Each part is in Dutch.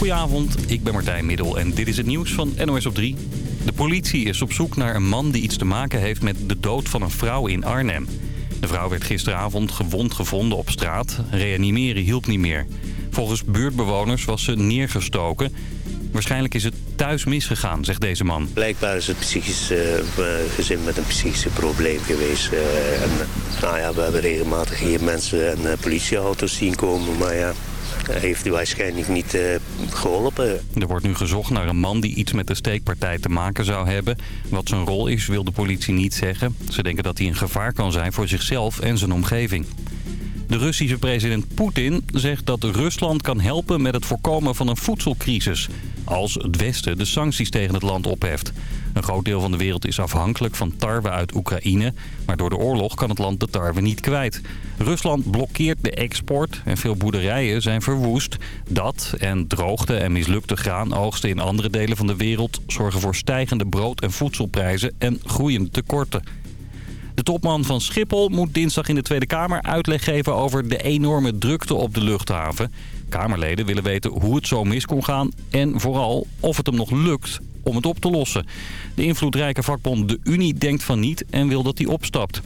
Goedenavond, ik ben Martijn Middel en dit is het nieuws van NOS op 3. De politie is op zoek naar een man die iets te maken heeft met de dood van een vrouw in Arnhem. De vrouw werd gisteravond gewond gevonden op straat. Reanimeren hielp niet meer. Volgens buurtbewoners was ze neergestoken. Waarschijnlijk is het thuis misgegaan, zegt deze man. Blijkbaar is het psychisch uh, gezin met een psychische probleem geweest. Uh, en, nou ja, we hebben regelmatig hier mensen en politieauto's zien komen. Maar ja, heeft u waarschijnlijk niet uh, geholpen. Er wordt nu gezocht naar een man die iets met de steekpartij te maken zou hebben. Wat zijn rol is, wil de politie niet zeggen. Ze denken dat hij een gevaar kan zijn voor zichzelf en zijn omgeving. De Russische president Poetin zegt dat Rusland kan helpen met het voorkomen van een voedselcrisis. Als het Westen de sancties tegen het land opheft. Een groot deel van de wereld is afhankelijk van tarwe uit Oekraïne. Maar door de oorlog kan het land de tarwe niet kwijt. Rusland blokkeert de export en veel boerderijen zijn verwoest. Dat en droogte en mislukte graanoogsten in andere delen van de wereld... zorgen voor stijgende brood- en voedselprijzen en groeiende tekorten. De topman van Schiphol moet dinsdag in de Tweede Kamer uitleg geven over de enorme drukte op de luchthaven. Kamerleden willen weten hoe het zo mis kon gaan en vooral of het hem nog lukt om het op te lossen. De invloedrijke vakbond De Unie denkt van niet en wil dat hij opstapt.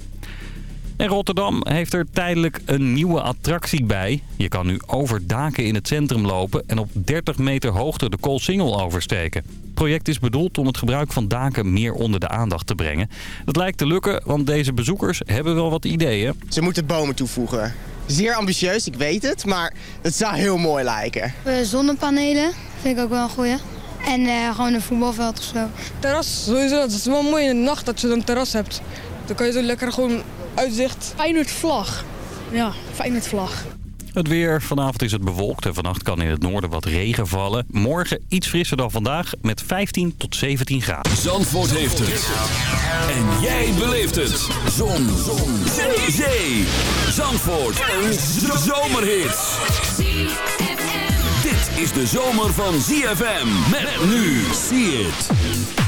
En Rotterdam heeft er tijdelijk een nieuwe attractie bij. Je kan nu over daken in het centrum lopen en op 30 meter hoogte de Koolsingel oversteken. Het project is bedoeld om het gebruik van daken meer onder de aandacht te brengen. Dat lijkt te lukken, want deze bezoekers hebben wel wat ideeën. Ze moeten bomen toevoegen. Zeer ambitieus, ik weet het, maar het zou heel mooi lijken. Zonnepanelen vind ik ook wel een goeie. En uh, gewoon een voetbalveld of zo. Terras, sowieso. Het is wel mooi in de nacht dat je een terras hebt. Dan kan je zo lekker gewoon uitzicht. Feyenoord vlag. Ja, Feyenoord vlag. Het weer. Vanavond is het bewolkt en vannacht kan in het noorden wat regen vallen. Morgen iets frisser dan vandaag met 15 tot 17 graden. Zandvoort heeft het. En jij beleeft het. Zon. Zon. Zee. Zee. Zandvoort. Een zomerhit. Is de zomer van ZFM. Met nu. See it.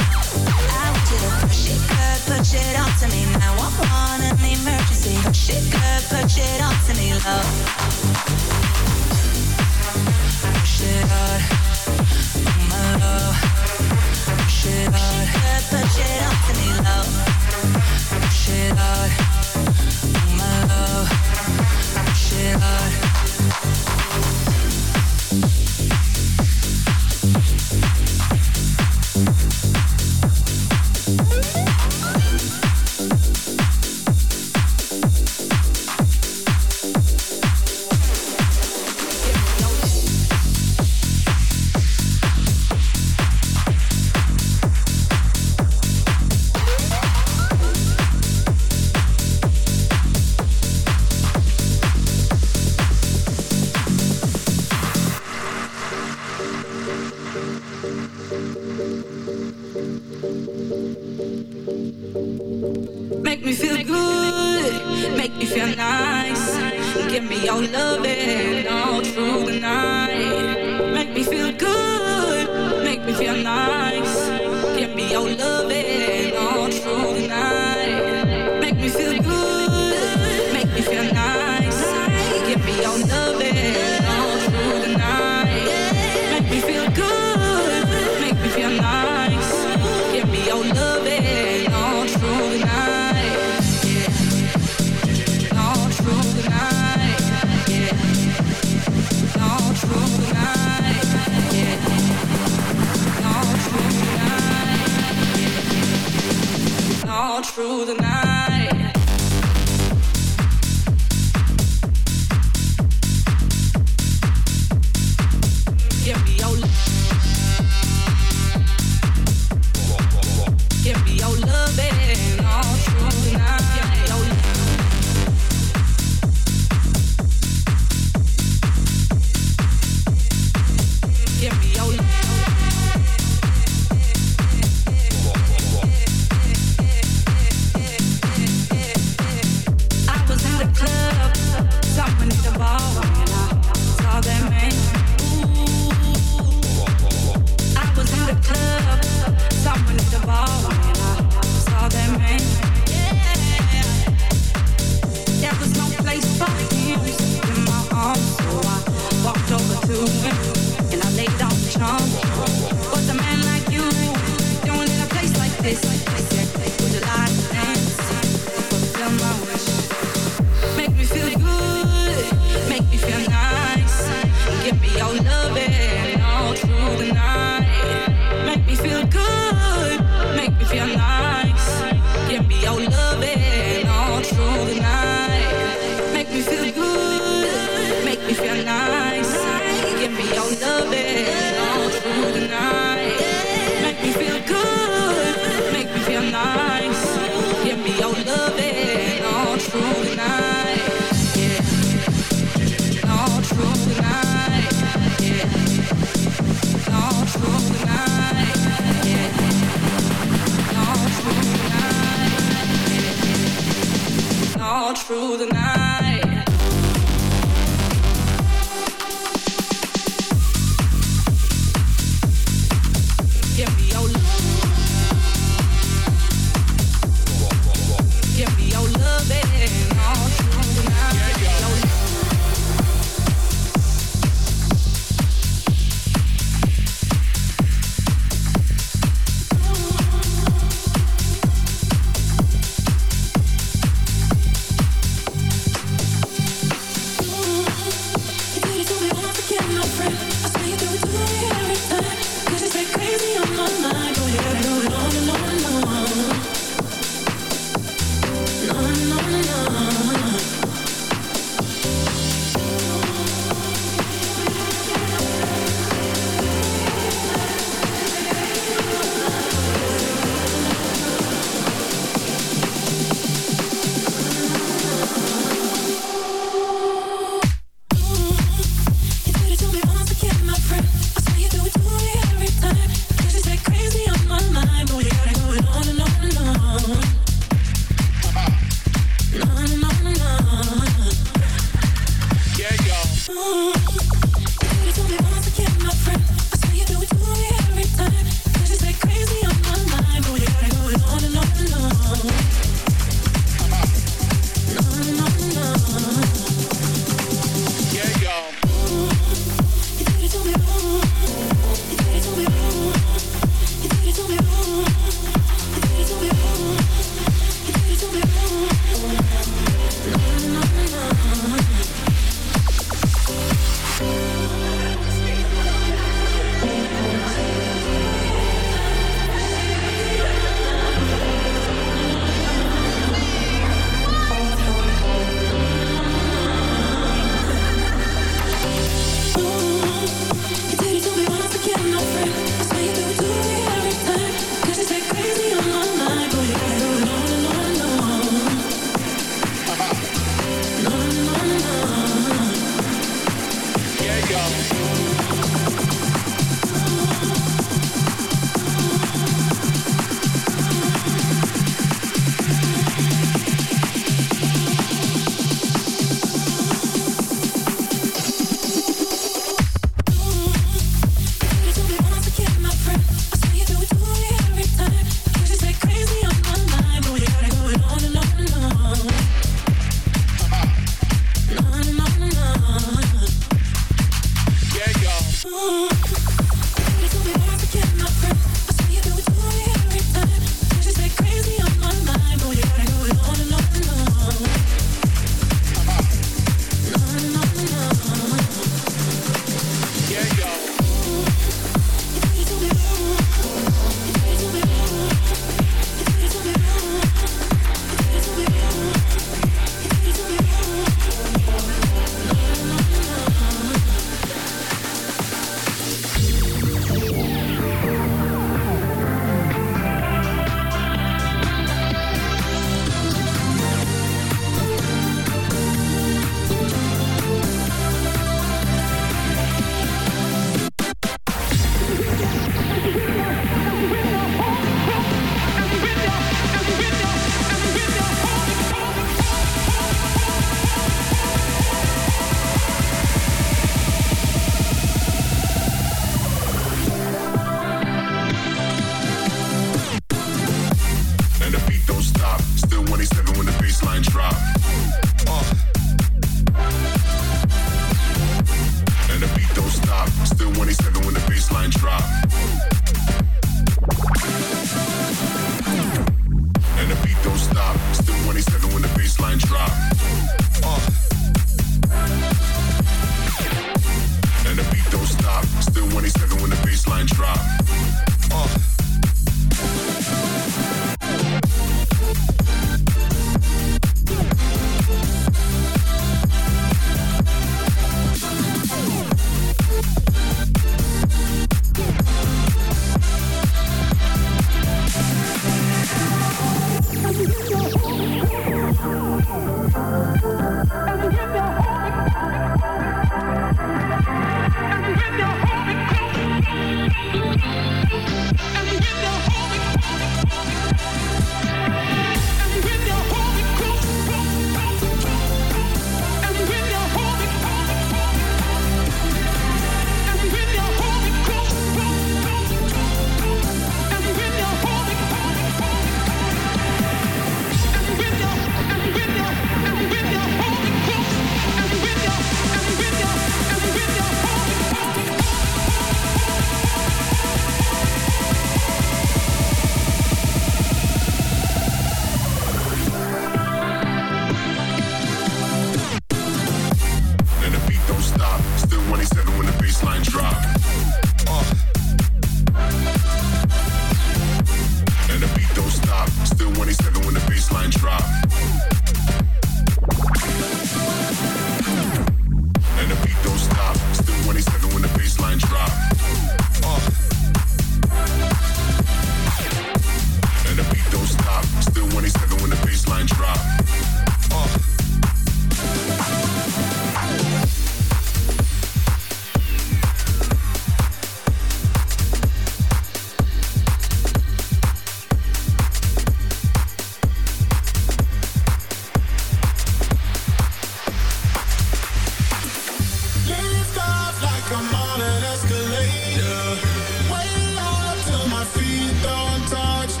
Don't touch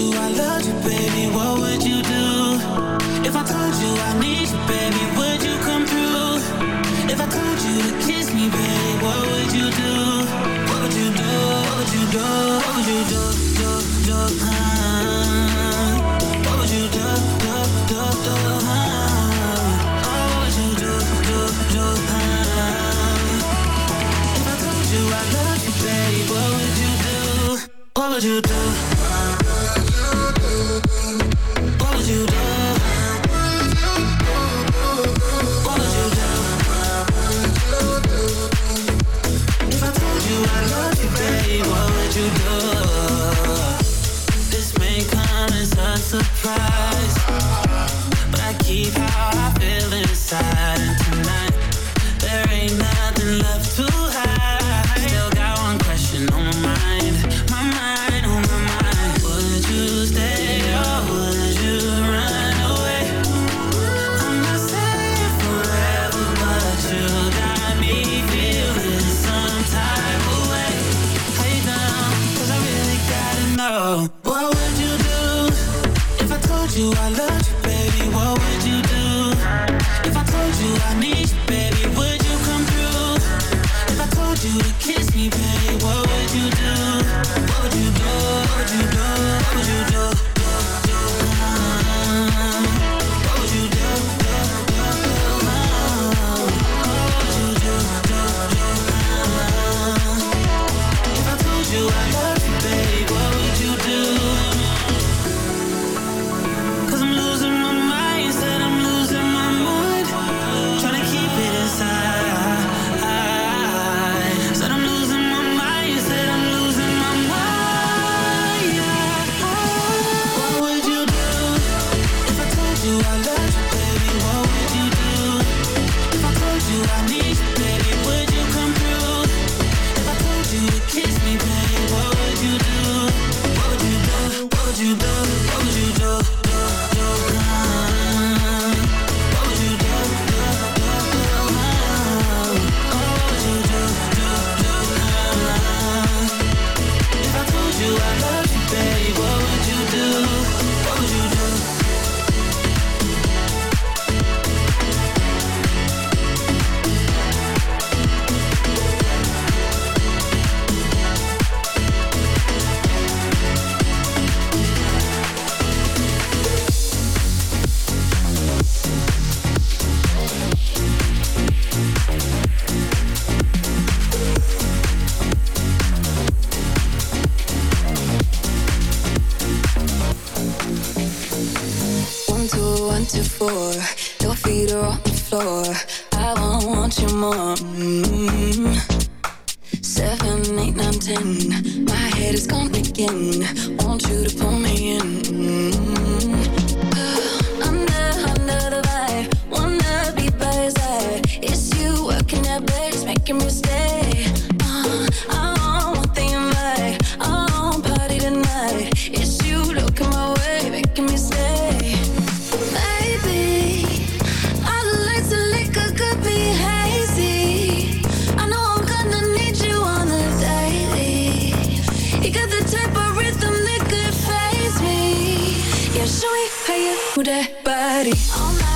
you I loved you, baby, what would you do? If I told you I need you, baby, would you come through? If I told you to kiss me, baby, what would you do? What would you do? What would you do? What would you do? do, do uh, what would you do? Do, do, do what would you do? If I told you I loved you, baby, what would you do? What would you do? Move that body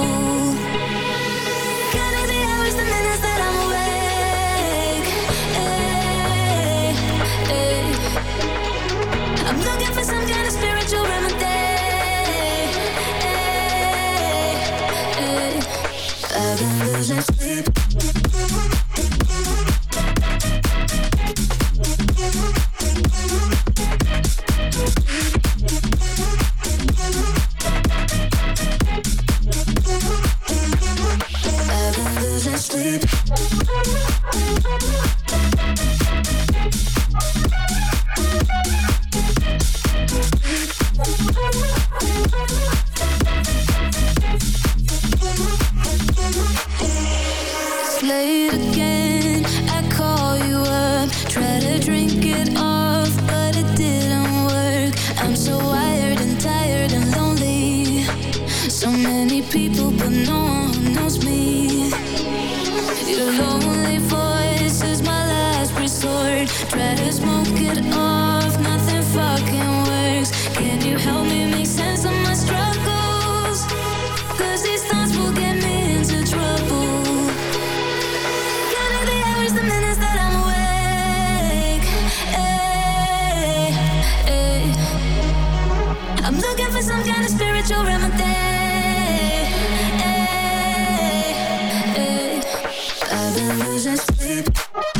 know Eh, eh, eh. I've been losing sleep.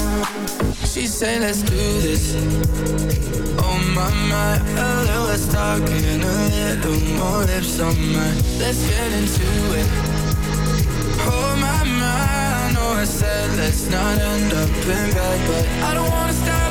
She say let's do this. Oh my my, a little oh, less talking, a little more lips on mine. Let's get into it. Oh my my, I know I said let's not end up in bed, but I don't wanna stop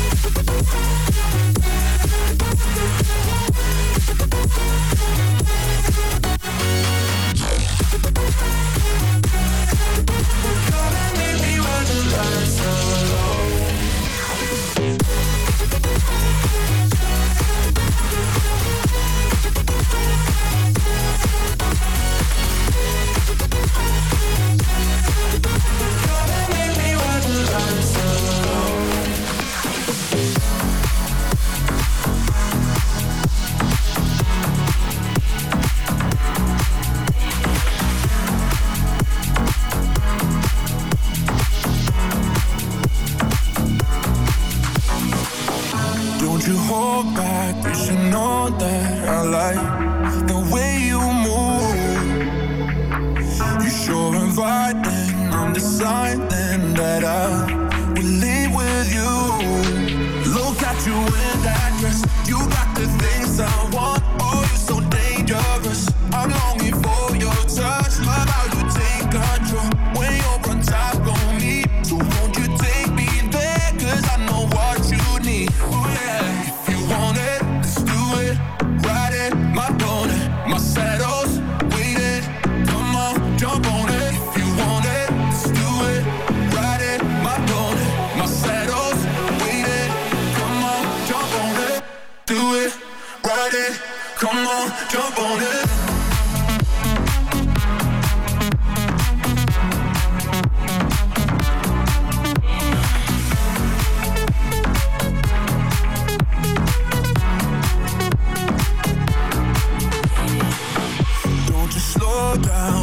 down.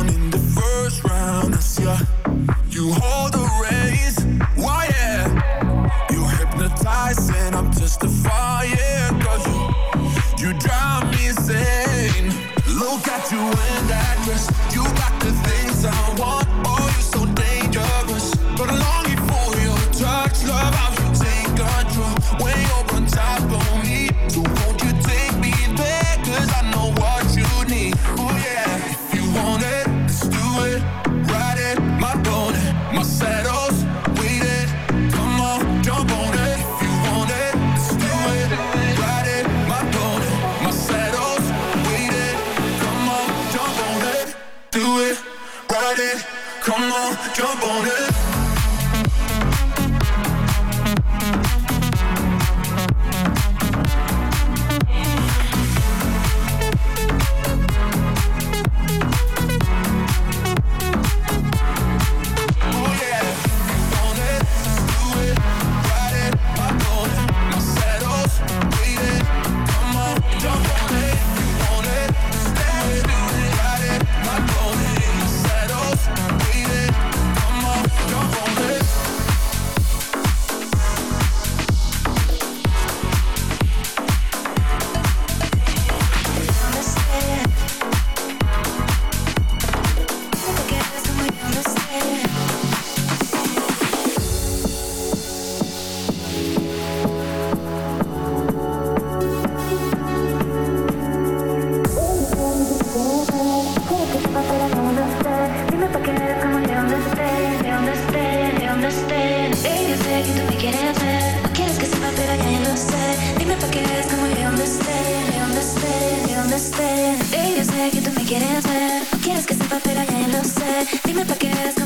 Dime pa' qué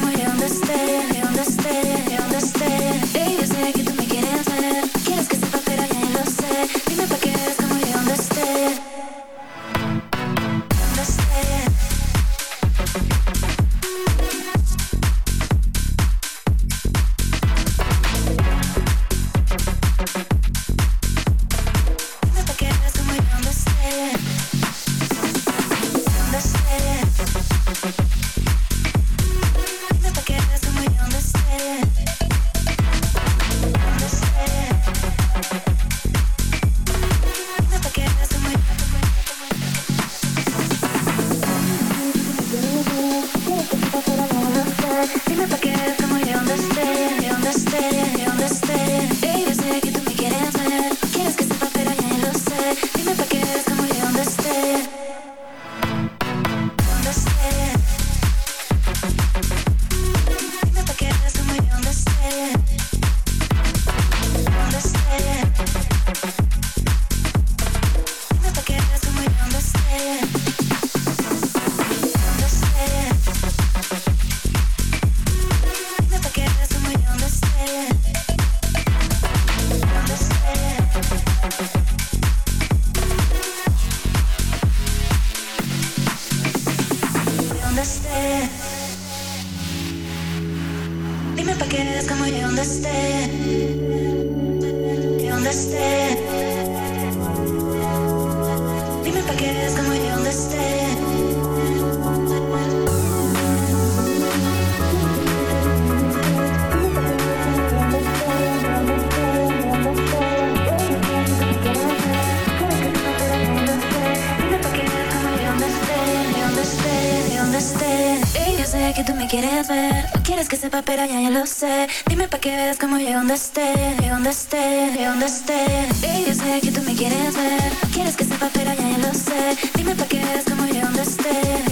tiempo, pero ya, ya lo sé. Dime pa' que veas cómo llego donde esté, llego donde esté, llego donde esté. Hey, yo sé que tú me quieres ver. Quieres que sepa, pero ya, ya lo sé. Dime pa' que veas cómo llego donde esté.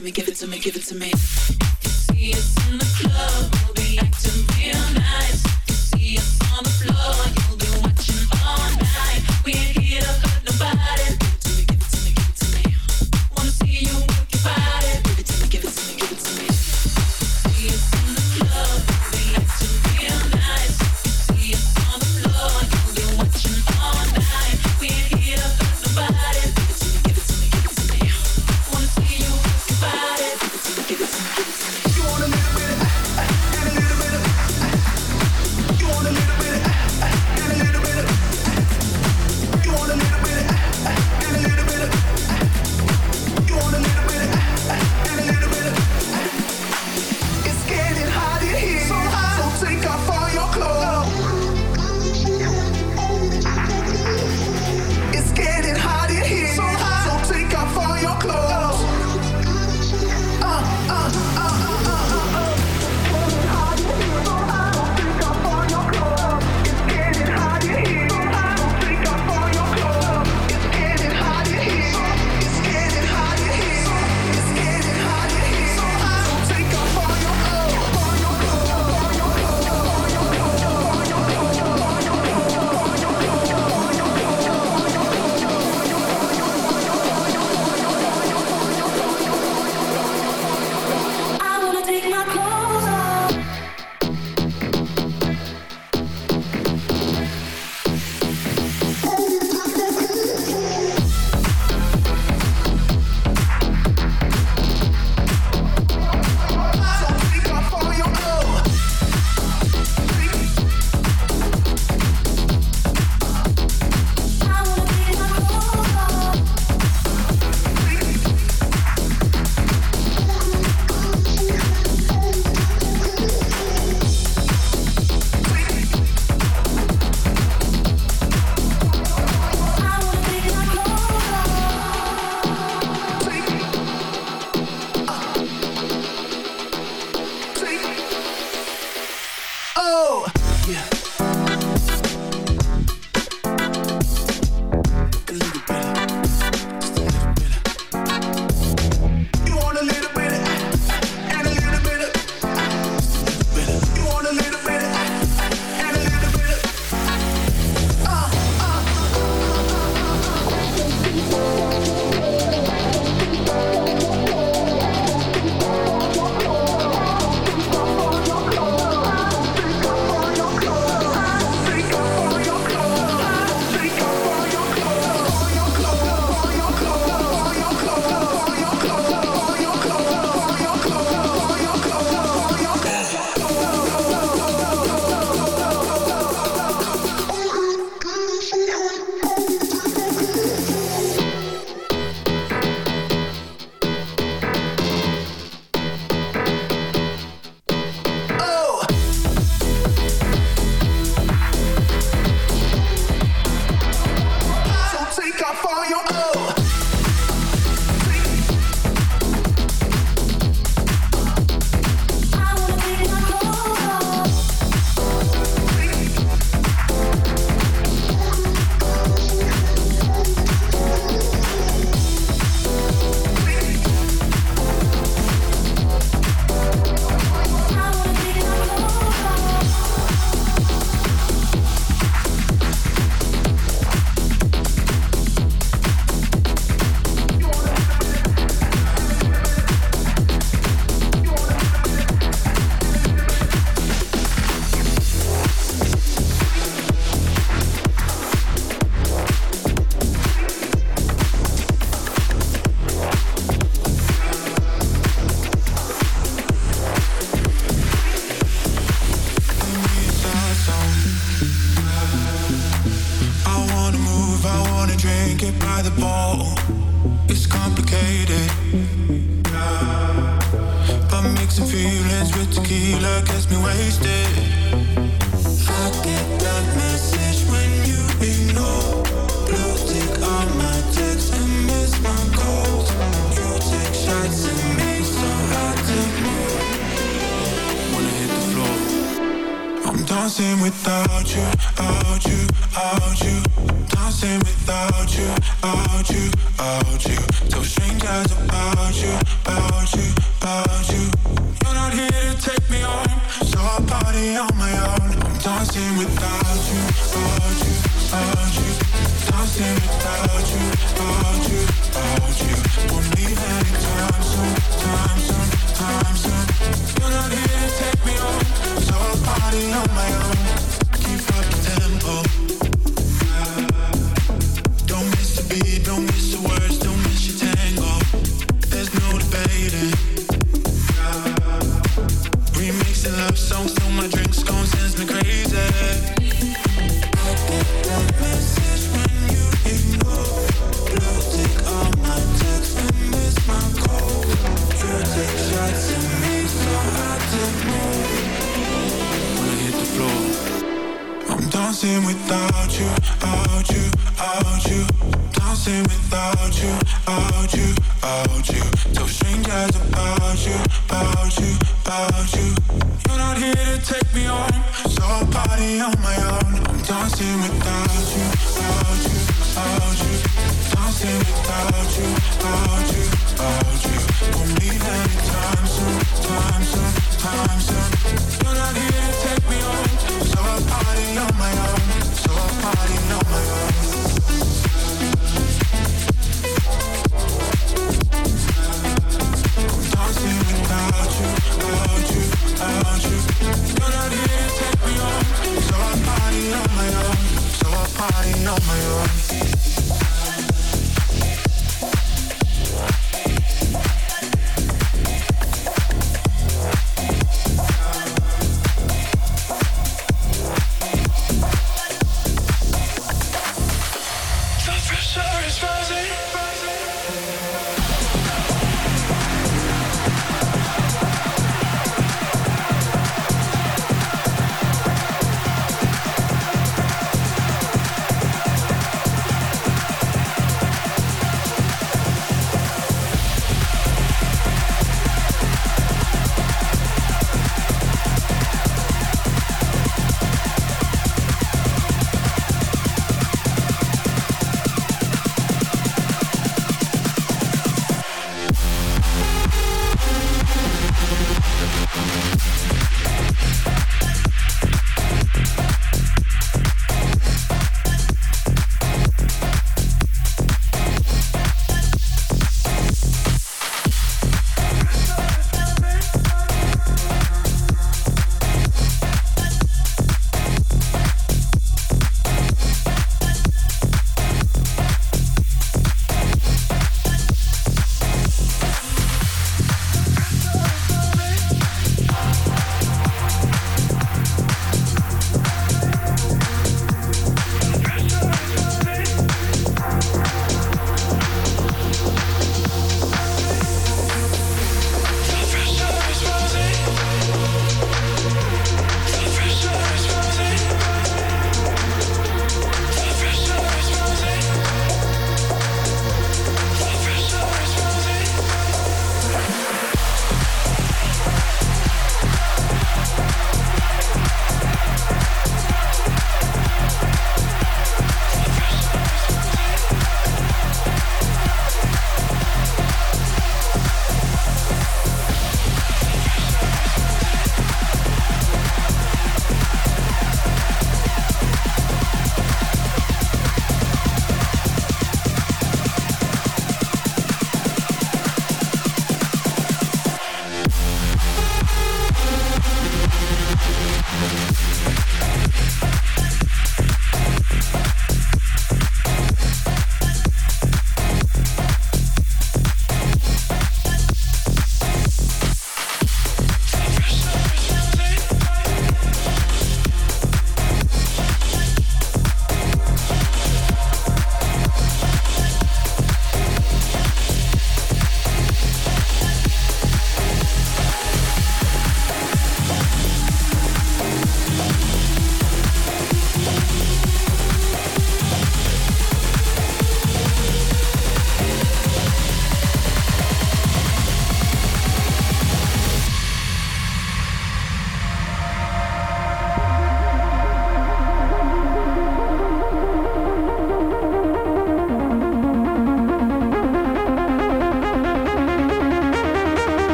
to me, give it to me, give it to me. Oh, yeah. take me on. So party on my own. I'm dancing without you, without you, without you. Dancing without you, without you, without you. Won't leave anytime soon, time soon, time soon. You're not here to take me on. So party on my own. So party on my own. Sure.